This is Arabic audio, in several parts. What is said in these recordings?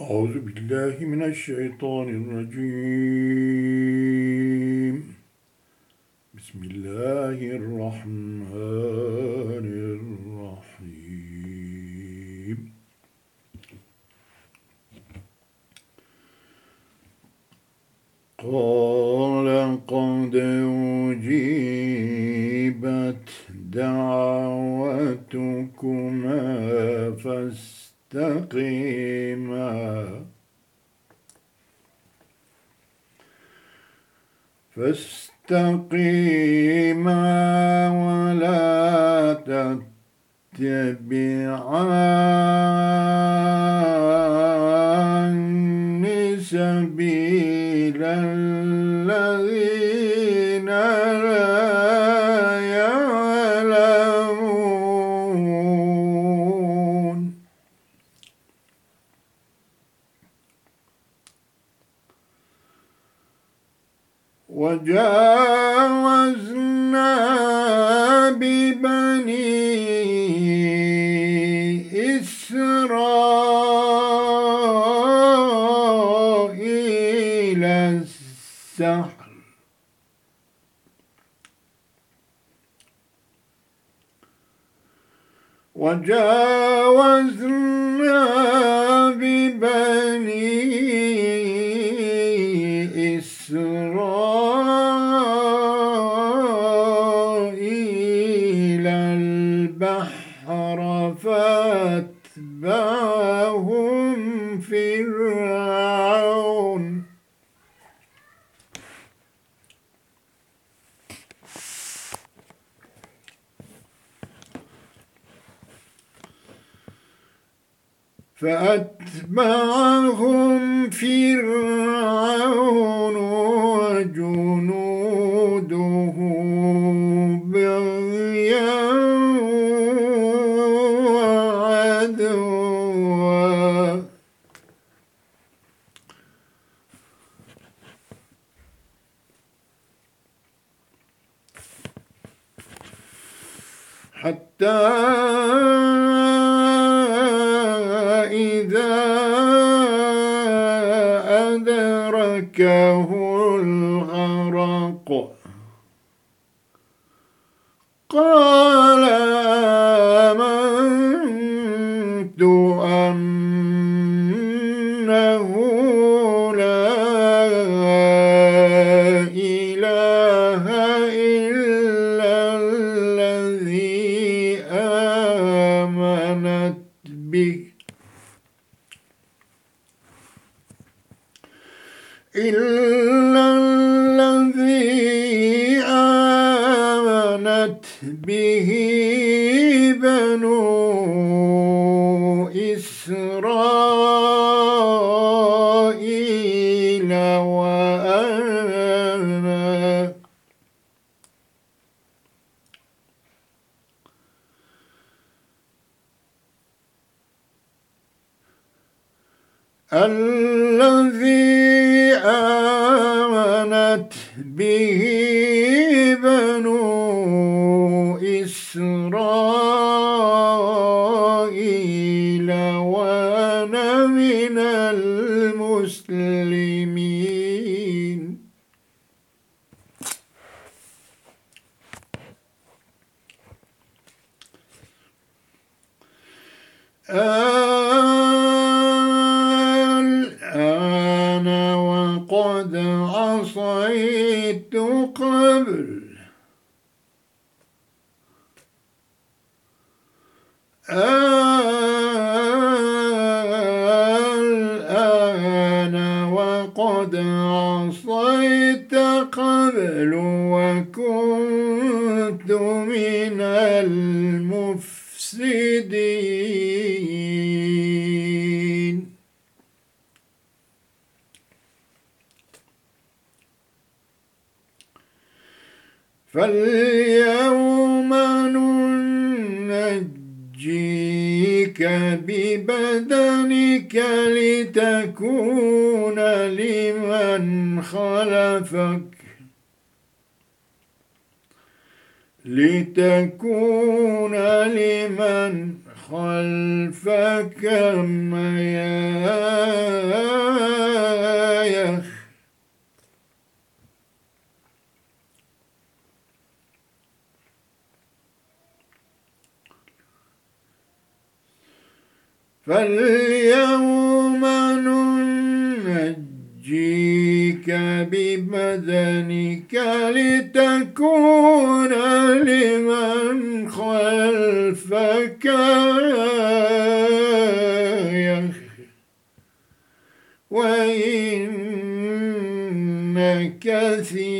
أعوذ بالله من الشيطان الرجيم. بسم الله الرحمن الرحيم. قال قد أجيبت دعوتكما فاستقيما فاستقيما فاستقيما ولا تتبعان سبيل الذين فأتبعهم فرعون وجنوده بغيا وعدوا. حتى الذي عصيت قبل. الآن وقد عصيت قبل وكنت من المفسدين. فاليوم ننجيك ببدنك لتكون لمن خلفك. لتكون لمن خلفك ميايخ فاليوم ننجيك ببدنك لتكون لمن خلفك. وإن كثيرا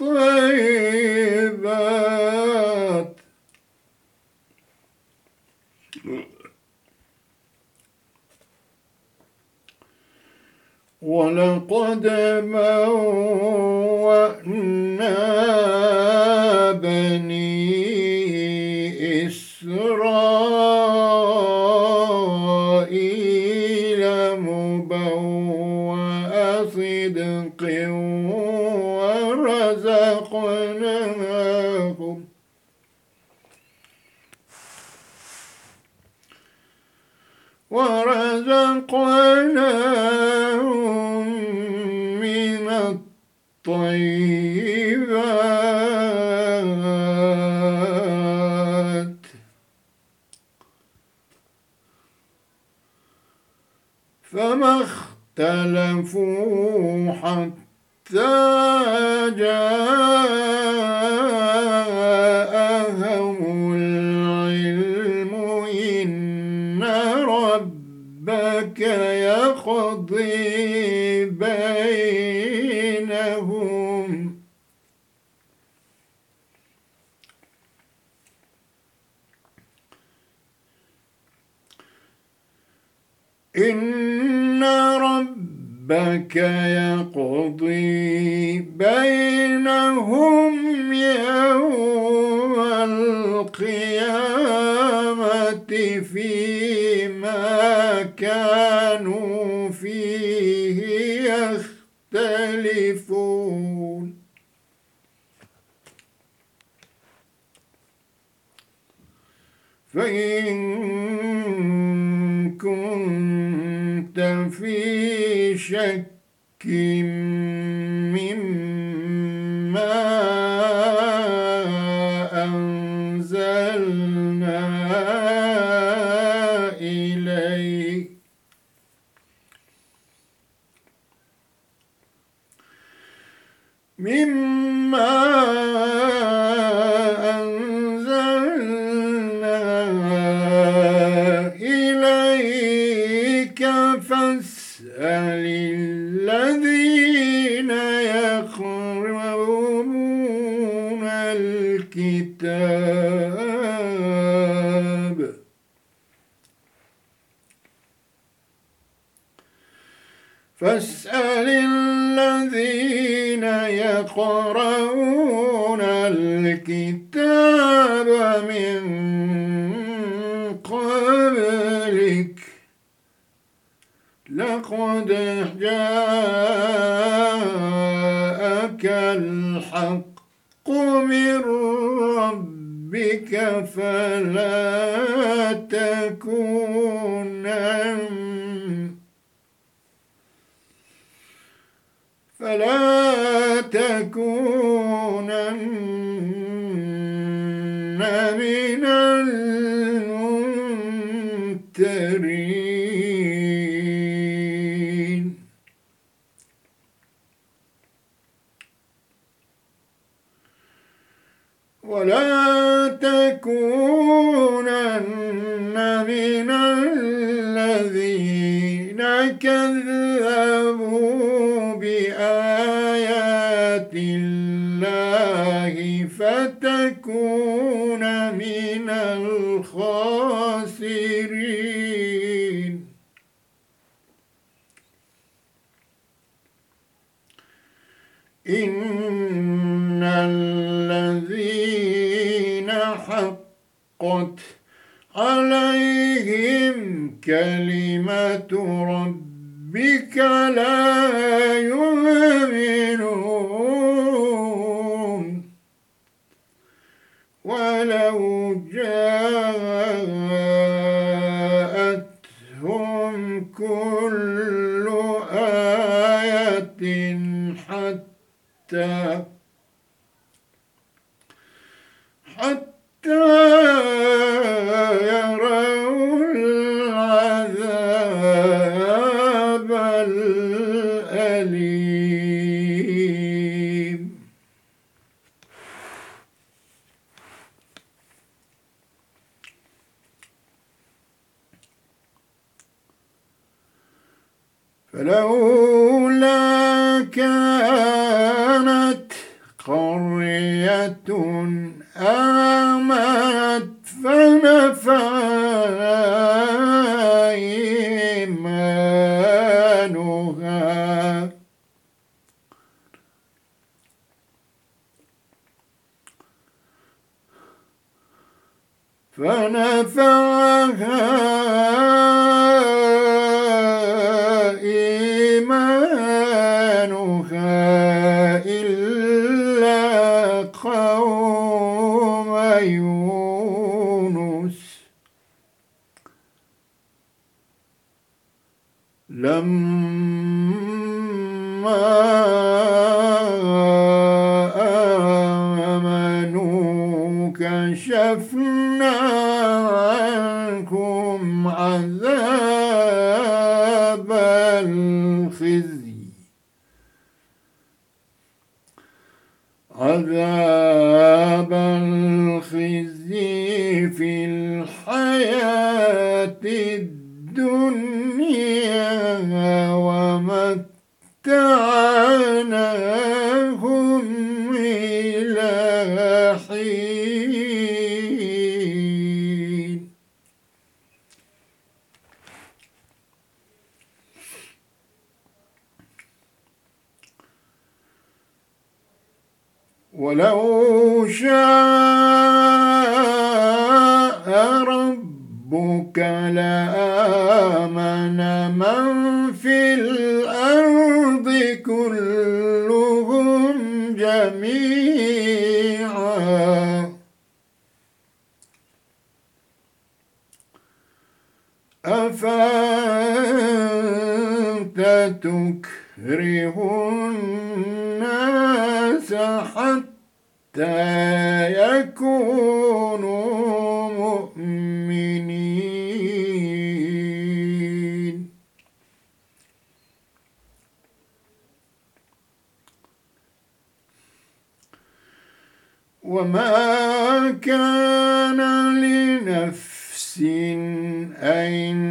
الطيبات ولقد بوأنا فما اختلفوا حتى جاءهم العلم إن ربك يقضي بينهم ربك يقضي بينهم يوم القيامة فيما كانوا فيه يختلفون. فإن كنت في شك الذين يقرؤون الكتاب. فاسأل الذين يقرؤون الكتاب. لقد جاءك الحق. من ربك فلا تكونن فلا تكونن كذبوا بآيات الله فتكون من الخاسرين إن الذين حقت عليهم كلمة ربك لا يؤمنون. ولو جاءتهم كل آية حتى حتى فلو توكل mean,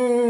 Mm.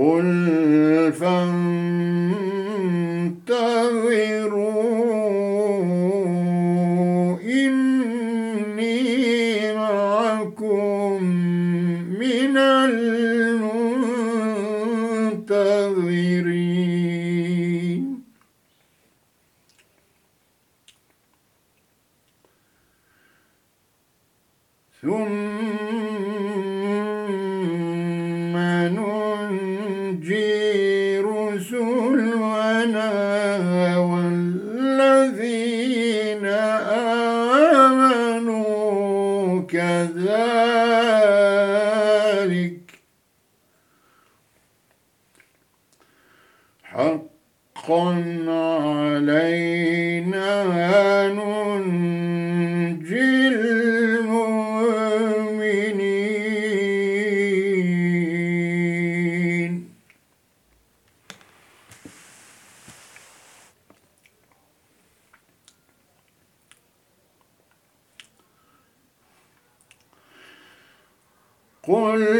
قل فانظروا عليك حقا علينا ننجي المؤمنين. قل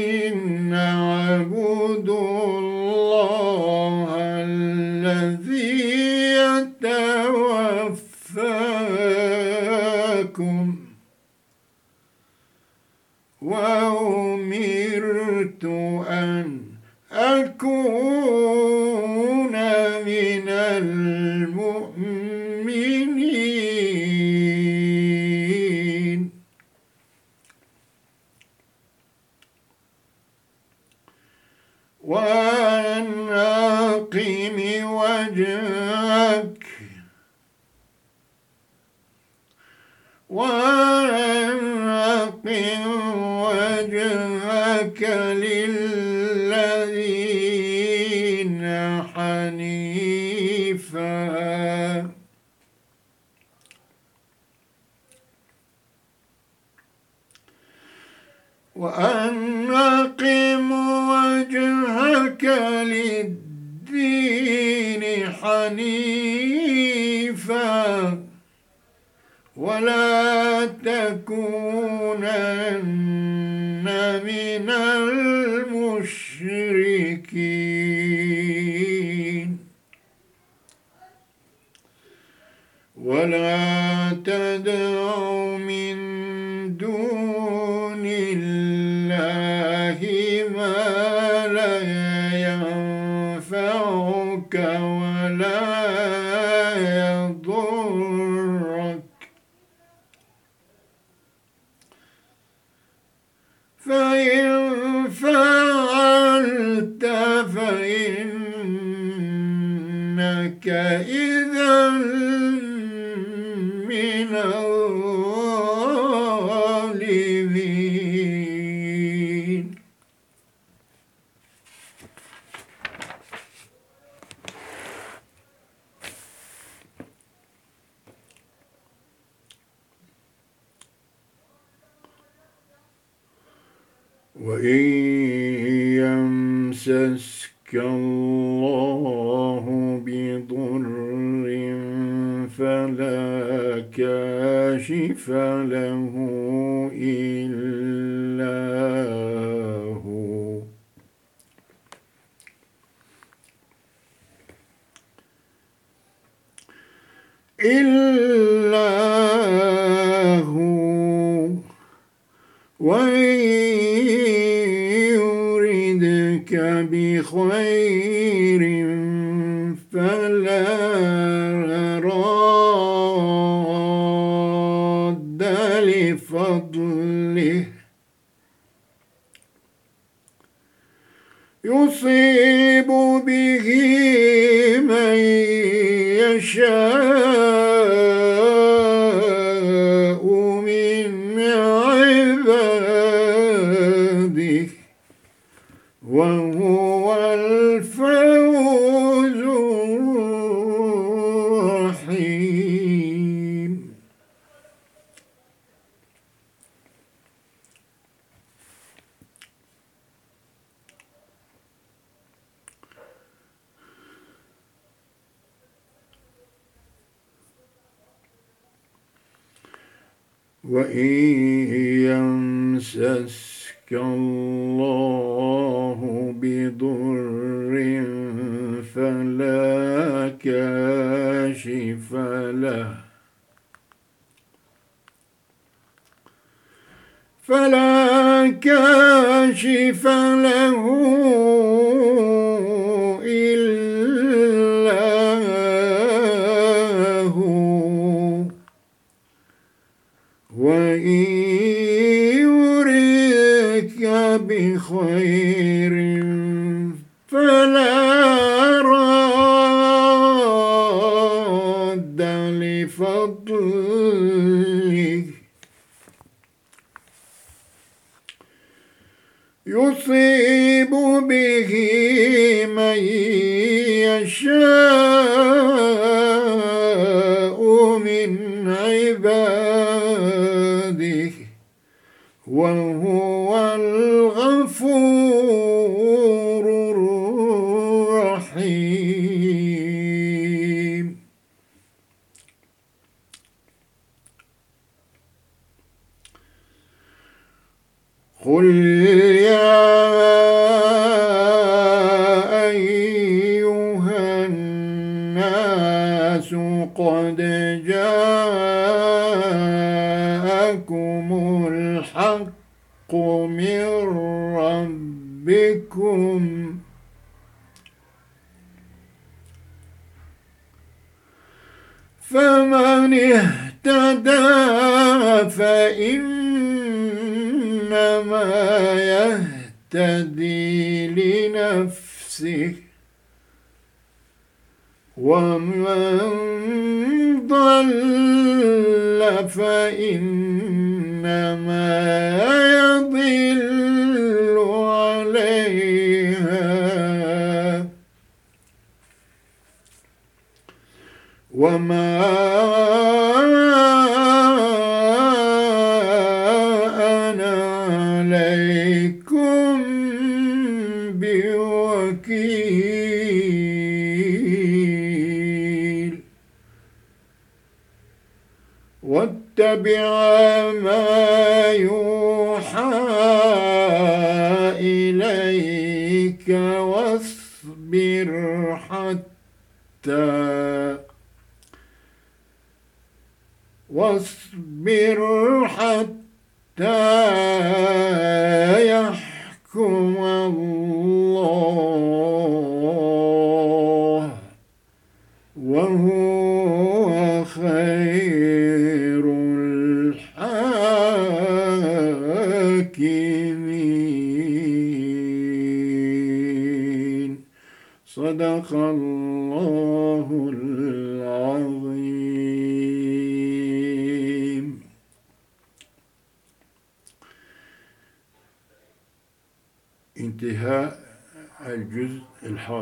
in حنيفا. وأن أقم وجهك للدين حنيفا. ولا تكونن من المشركين. ولا تدع من دون الله ما لا ينفعك ولا يضرك. فإن فعلت فإنك إذا من الظالمين. وإن يمسسك الله كاشف له إلا وهو بخير فلا راد لفضله. يصيب به من يشاء من عباده. وهو قل يا أيها الناس قد جاءكم الحق من ربكم فمن اهتدى فإنما يهتدي لنفسه ومن ضل فإنما يضل عليها وما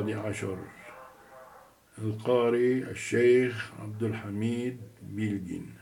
الحادي عشر. القارئ الشيخ عبد الحميد بيلجين